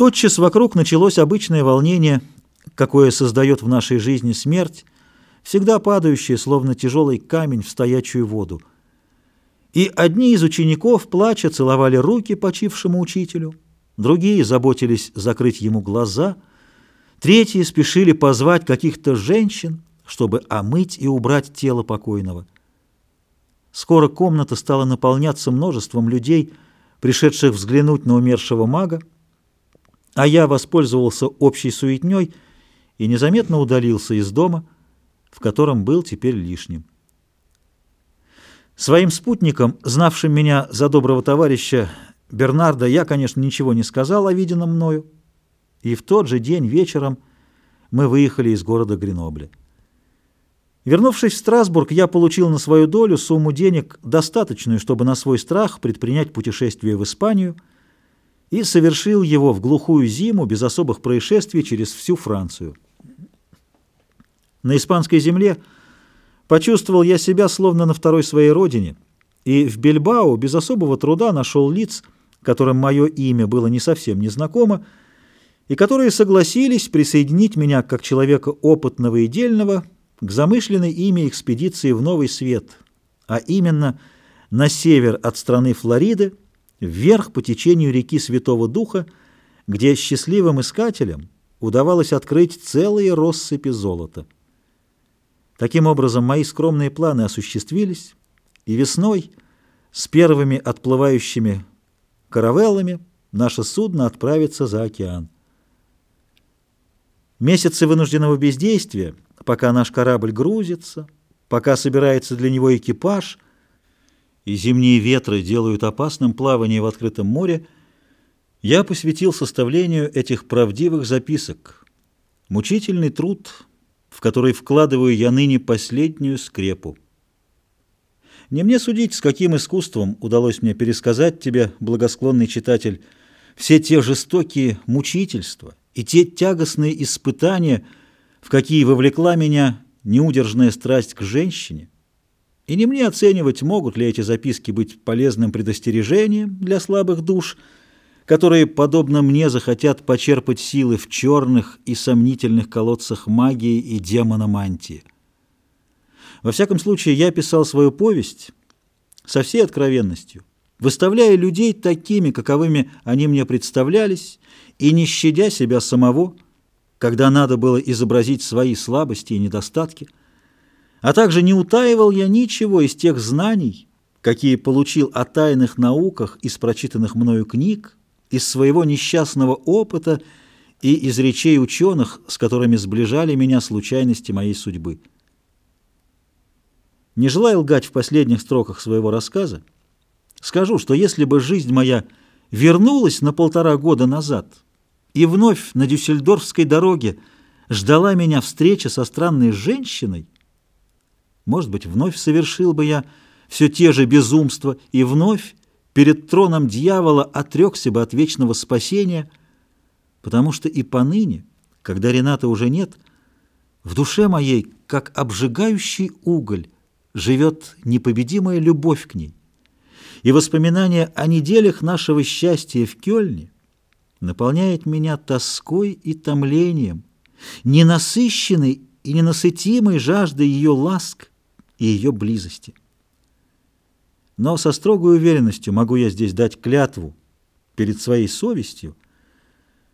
Тотчас вокруг началось обычное волнение, какое создает в нашей жизни смерть, всегда падающая, словно тяжелый камень в стоячую воду. И одни из учеников, плача, целовали руки почившему учителю, другие заботились закрыть ему глаза, третьи спешили позвать каких-то женщин, чтобы омыть и убрать тело покойного. Скоро комната стала наполняться множеством людей, пришедших взглянуть на умершего мага, а я воспользовался общей суетней и незаметно удалился из дома, в котором был теперь лишним. Своим спутникам, знавшим меня за доброго товарища Бернарда, я, конечно, ничего не сказал о виденном мною, и в тот же день вечером мы выехали из города Гренобля. Вернувшись в Страсбург, я получил на свою долю сумму денег, достаточную, чтобы на свой страх предпринять путешествие в Испанию – и совершил его в глухую зиму без особых происшествий через всю Францию. На испанской земле почувствовал я себя словно на второй своей родине, и в Бильбао без особого труда нашел лиц, которым мое имя было не совсем незнакомо, и которые согласились присоединить меня как человека опытного и дельного к замышленной ими экспедиции в Новый Свет, а именно на север от страны Флориды, вверх по течению реки Святого Духа, где счастливым искателям удавалось открыть целые россыпи золота. Таким образом, мои скромные планы осуществились, и весной с первыми отплывающими каравеллами наше судно отправится за океан. Месяцы вынужденного бездействия, пока наш корабль грузится, пока собирается для него экипаж – и зимние ветры делают опасным плавание в открытом море, я посвятил составлению этих правдивых записок. Мучительный труд, в который вкладываю я ныне последнюю скрепу. Не мне судить, с каким искусством удалось мне пересказать тебе, благосклонный читатель, все те жестокие мучительства и те тягостные испытания, в какие вовлекла меня неудержная страсть к женщине, и не мне оценивать, могут ли эти записки быть полезным предостережением для слабых душ, которые, подобно мне, захотят почерпать силы в черных и сомнительных колодцах магии и демономантии. Во всяком случае, я писал свою повесть со всей откровенностью, выставляя людей такими, каковыми они мне представлялись, и не щадя себя самого, когда надо было изобразить свои слабости и недостатки – а также не утаивал я ничего из тех знаний, какие получил о тайных науках из прочитанных мною книг, из своего несчастного опыта и из речей ученых, с которыми сближали меня случайности моей судьбы. Не желая лгать в последних строках своего рассказа, скажу, что если бы жизнь моя вернулась на полтора года назад и вновь на Дюссельдорфской дороге ждала меня встреча со странной женщиной, может быть, вновь совершил бы я все те же безумства и вновь перед троном дьявола отрекся бы от вечного спасения, потому что и поныне, когда Рената уже нет, в душе моей, как обжигающий уголь, живет непобедимая любовь к ней. И воспоминание о неделях нашего счастья в Кёльне наполняет меня тоской и томлением, ненасыщенной и ненасытимой жаждой ее ласк, и ее близости. Но со строгой уверенностью могу я здесь дать клятву перед своей совестью,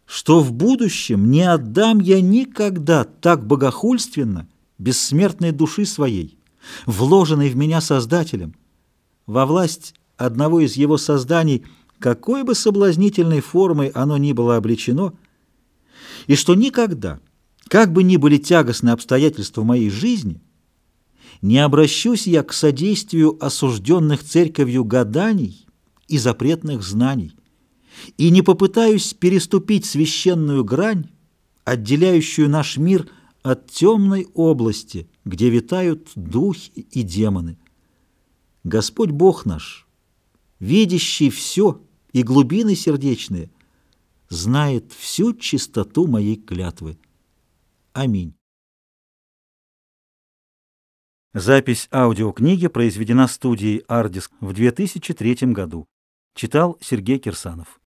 что в будущем не отдам я никогда так богохульственно бессмертной души своей, вложенной в меня Создателем, во власть одного из его созданий, какой бы соблазнительной формой оно ни было облечено, и что никогда, как бы ни были тягостны обстоятельства моей жизни, не обращусь я к содействию осужденных церковью гаданий и запретных знаний, и не попытаюсь переступить священную грань, отделяющую наш мир от темной области, где витают духи и демоны. Господь Бог наш, видящий все и глубины сердечные, знает всю чистоту моей клятвы. Аминь. Запись аудиокниги произведена студией «Ардиск» в 2003 году. Читал Сергей Кирсанов.